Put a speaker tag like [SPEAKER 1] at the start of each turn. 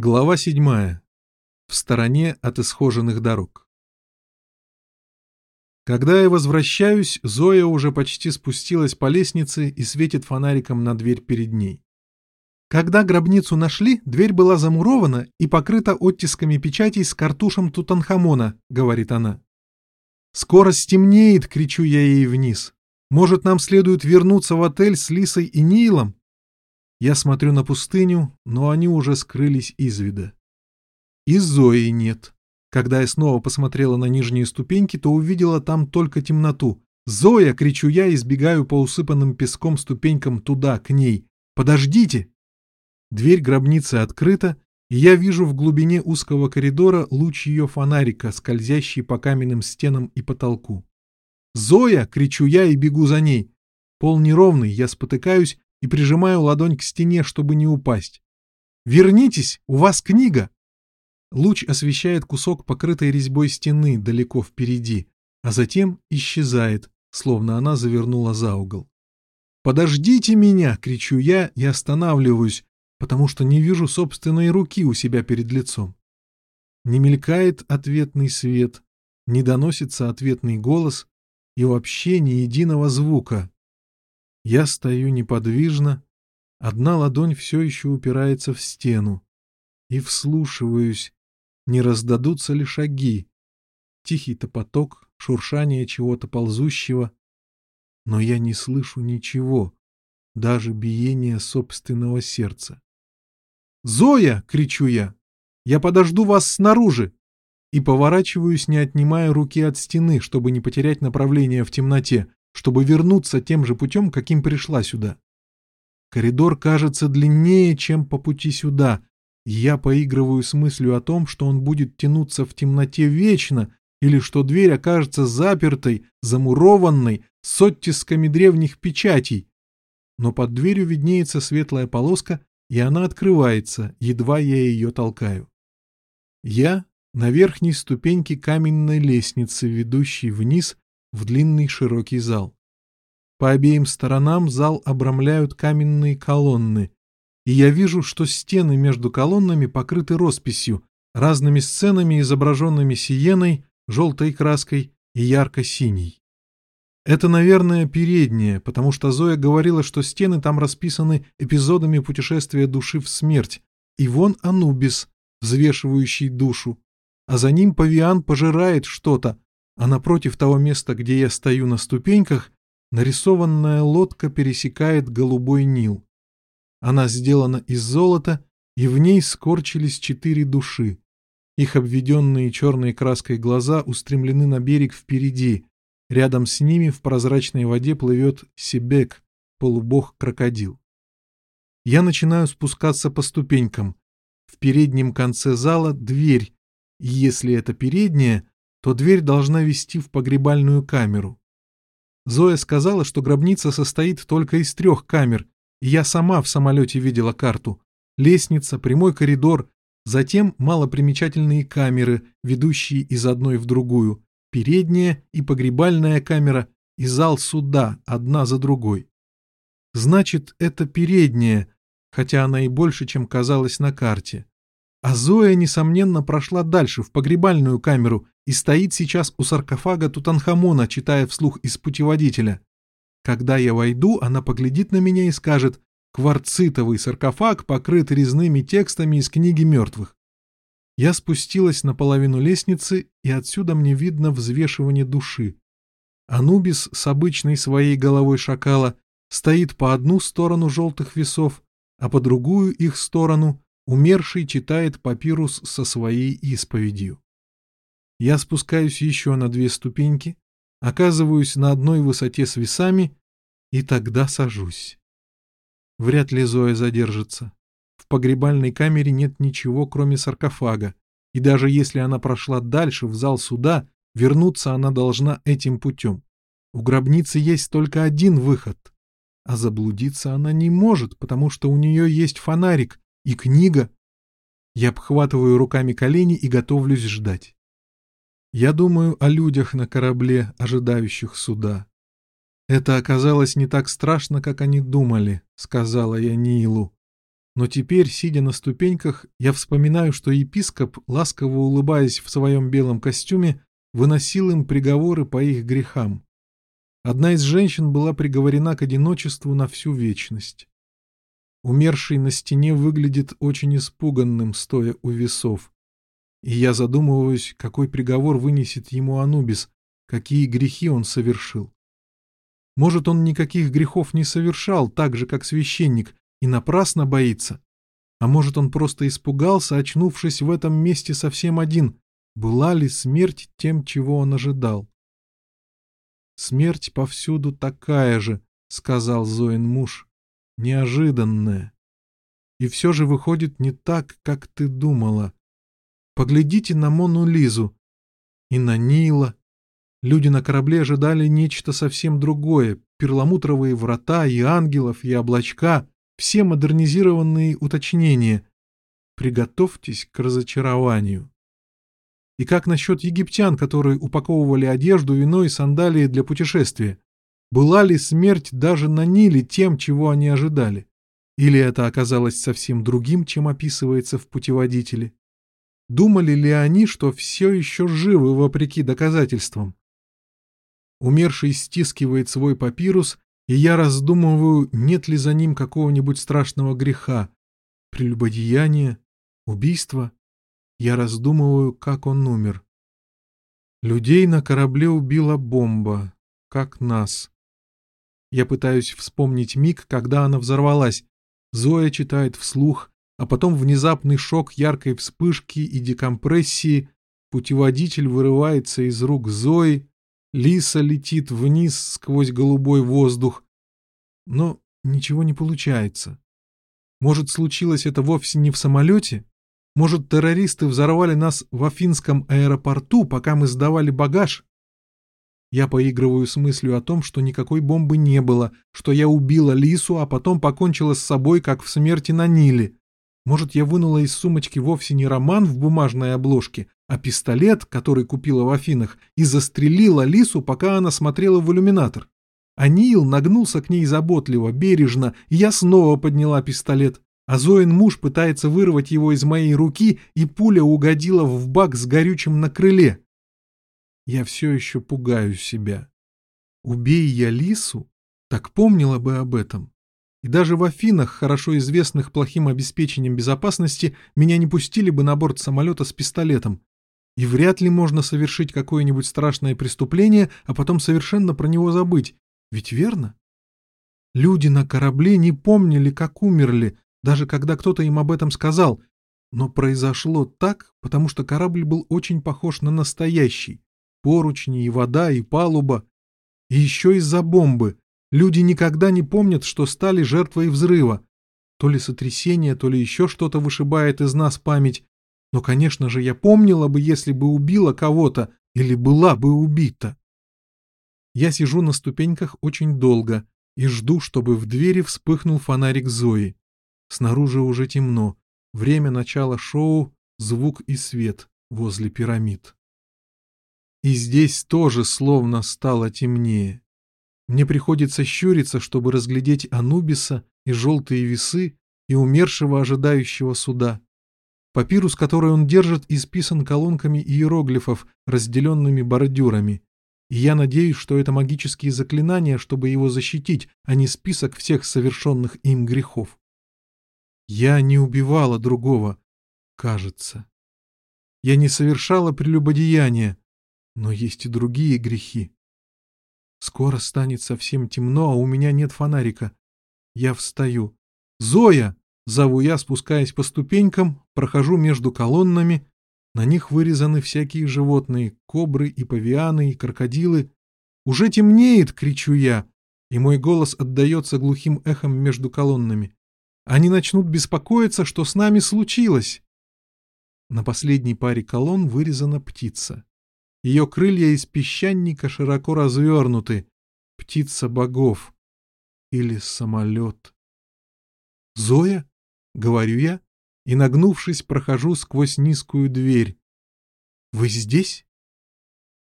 [SPEAKER 1] Глава седьмая. В стороне от исхоженных дорог. Когда я возвращаюсь, Зоя уже почти спустилась по лестнице и светит фонариком на дверь перед ней. Когда гробницу нашли, дверь была замурована и покрыта оттисками печатей с картушем Тутанхамона, говорит она. «Скоро стемнеет!» — кричу я ей вниз. «Может, нам следует вернуться в отель с Лисой и Нилом?» Я смотрю на пустыню, но они уже скрылись из вида. И Зои нет. Когда я снова посмотрела на нижние ступеньки, то увидела там только темноту. «Зоя!» — кричу я и сбегаю по усыпанным песком ступенькам туда, к ней. «Подождите!» Дверь гробницы открыта, и я вижу в глубине узкого коридора луч ее фонарика, скользящий по каменным стенам и потолку. «Зоя!» — кричу я и бегу за ней. Пол неровный, я спотыкаюсь и прижимаю ладонь к стене, чтобы не упасть. «Вернитесь! У вас книга!» Луч освещает кусок покрытой резьбой стены далеко впереди, а затем исчезает, словно она завернула за угол. «Подождите меня!» — кричу я и останавливаюсь, потому что не вижу собственной руки у себя перед лицом. Не мелькает ответный свет, не доносится ответный голос и вообще ни единого звука, я стою неподвижно, одна ладонь все еще упирается в стену, и вслушиваюсь, не раздадутся ли шаги, тихий топоток, шуршание чего-то ползущего, но я не слышу ничего, даже биения собственного сердца. «Зоя!» — кричу я. «Я подожду вас снаружи!» И поворачиваюсь, не отнимая руки от стены, чтобы не потерять направление в темноте, чтобы вернуться тем же путем, каким пришла сюда. Коридор кажется длиннее, чем по пути сюда, и я поигрываю с мыслью о том, что он будет тянуться в темноте вечно, или что дверь окажется запертой, замурованной, с оттисками древних печатей. Но под дверью виднеется светлая полоска, и она открывается, едва я ее толкаю. Я на верхней ступеньке каменной лестницы, ведущей вниз в длинный широкий зал. По обеим сторонам зал обрамляют каменные колонны, и я вижу, что стены между колоннами покрыты росписью, разными сценами, изображенными сиеной, желтой краской и ярко-синей. Это, наверное, передняя, потому что Зоя говорила, что стены там расписаны эпизодами путешествия души в смерть, и вон Анубис, взвешивающий душу, а за ним Павиан пожирает что-то, а напротив того места, где я стою на ступеньках, нарисованная лодка пересекает голубой Нил. Она сделана из золота, и в ней скорчились четыре души. Их обведенные черной краской глаза устремлены на берег впереди. Рядом с ними в прозрачной воде плывет Себек, полубог-крокодил. Я начинаю спускаться по ступенькам. В переднем конце зала дверь, если это передняя, то дверь должна вести в погребальную камеру. Зоя сказала, что гробница состоит только из трех камер, и я сама в самолете видела карту. Лестница, прямой коридор, затем малопримечательные камеры, ведущие из одной в другую, передняя и погребальная камера и зал суда, одна за другой. Значит, это передняя, хотя она и больше, чем казалось на карте. А Зоя, несомненно, прошла дальше, в погребальную камеру, и стоит сейчас у саркофага Тутанхамона, читая вслух из путеводителя. Когда я войду, она поглядит на меня и скажет «Кварцитовый саркофаг покрыт резными текстами из книги мертвых». Я спустилась на половину лестницы, и отсюда мне видно взвешивание души. Анубис с обычной своей головой шакала стоит по одну сторону желтых весов, а по другую их сторону Умерший читает папирус со своей исповедью. Я спускаюсь еще на две ступеньки, оказываюсь на одной высоте с весами и тогда сажусь. Вряд ли Зоя задержится. В погребальной камере нет ничего, кроме саркофага, и даже если она прошла дальше, в зал суда, вернуться она должна этим путем. У гробницы есть только один выход, а заблудиться она не может, потому что у нее есть фонарик, и книга. Я обхватываю руками колени и готовлюсь ждать. Я думаю о людях на корабле, ожидающих суда. Это оказалось не так страшно, как они думали, сказала я Нилу. Но теперь, сидя на ступеньках, я вспоминаю, что епископ, ласково улыбаясь в своем белом костюме, выносил им приговоры по их грехам. Одна из женщин была приговорена к одиночеству на всю вечность. Умерший на стене выглядит очень испуганным, стоя у весов. И я задумываюсь, какой приговор вынесет ему Анубис, какие грехи он совершил. Может, он никаких грехов не совершал, так же, как священник, и напрасно боится. А может, он просто испугался, очнувшись в этом месте совсем один. Была ли смерть тем, чего он ожидал? «Смерть повсюду такая же», — сказал Зоин муж, — «неожиданная. И все же выходит не так, как ты думала. Поглядите на Мону Лизу и на Нила, Люди на корабле ожидали нечто совсем другое. Перламутровые врата и ангелов, и облачка. Все модернизированные уточнения. Приготовьтесь к разочарованию. И как насчет египтян, которые упаковывали одежду, вино и сандалии для путешествия? Была ли смерть даже на Ниле тем, чего они ожидали? Или это оказалось совсем другим, чем описывается в путеводителе? Думали ли они, что все еще живы вопреки доказательствам? Умерший стискивает свой папирус, и я раздумываю, нет ли за ним какого-нибудь страшного греха. Прелюбодеяние, убийство. Я раздумываю, как он умер. Людей на корабле убила бомба, как нас. Я пытаюсь вспомнить миг, когда она взорвалась. Зоя читает вслух, а потом внезапный шок яркой вспышки и декомпрессии. Путеводитель вырывается из рук Зои, Лиса летит вниз сквозь голубой воздух. Но ничего не получается. Может, случилось это вовсе не в самолете? Может, террористы взорвали нас в Афинском аэропорту, пока мы сдавали багаж? Я поигрываю с мыслью о том, что никакой бомбы не было, что я убила Лису, а потом покончила с собой, как в смерти на Ниле. Может, я вынула из сумочки вовсе не роман в бумажной обложке, а пистолет, который купила в Афинах, и застрелила Лису, пока она смотрела в иллюминатор. А Нил нагнулся к ней заботливо, бережно, и я снова подняла пистолет. А Зоин муж пытается вырвать его из моей руки, и пуля угодила в бак с горючим на крыле. Я все еще пугаю себя. Убей я Лису, так помнила бы об этом. И даже в Афинах, хорошо известных плохим обеспечением безопасности, меня не пустили бы на борт самолета с пистолетом. И вряд ли можно совершить какое-нибудь страшное преступление, а потом совершенно про него забыть. Ведь верно? Люди на корабле не помнили, как умерли, даже когда кто-то им об этом сказал. Но произошло так, потому что корабль был очень похож на настоящий. Поручни и вода, и палуба. И еще из-за бомбы, Люди никогда не помнят, что стали жертвой взрыва. То ли сотрясение, то ли еще что-то вышибает из нас память. Но, конечно же, я помнила бы, если бы убила кого-то или была бы убита. Я сижу на ступеньках очень долго и жду, чтобы в двери вспыхнул фонарик Зои. Снаружи уже темно. Время начала шоу, звук и свет возле пирамид. И здесь тоже словно стало темнее. Мне приходится щуриться, чтобы разглядеть Анубиса и желтые весы и умершего ожидающего суда. Папирус, который он держит, исписан колонками иероглифов, разделенными бордюрами. И я надеюсь, что это магические заклинания, чтобы его защитить, а не список всех совершенных им грехов. Я не убивала другого, кажется. Я не совершала прелюбодеяния, но есть и другие грехи. Скоро станет совсем темно, а у меня нет фонарика. Я встаю. «Зоя!» — зову я, спускаясь по ступенькам, прохожу между колоннами. На них вырезаны всякие животные — кобры и павианы, и крокодилы. «Уже темнеет!» — кричу я, и мой голос отдается глухим эхом между колоннами. Они начнут беспокоиться, что с нами случилось. На последней паре колонн вырезана птица. Ее крылья из песчаника широко развернуты. Птица богов. Или самолет. «Зоя?» — говорю я, и, нагнувшись, прохожу сквозь низкую дверь. «Вы здесь?»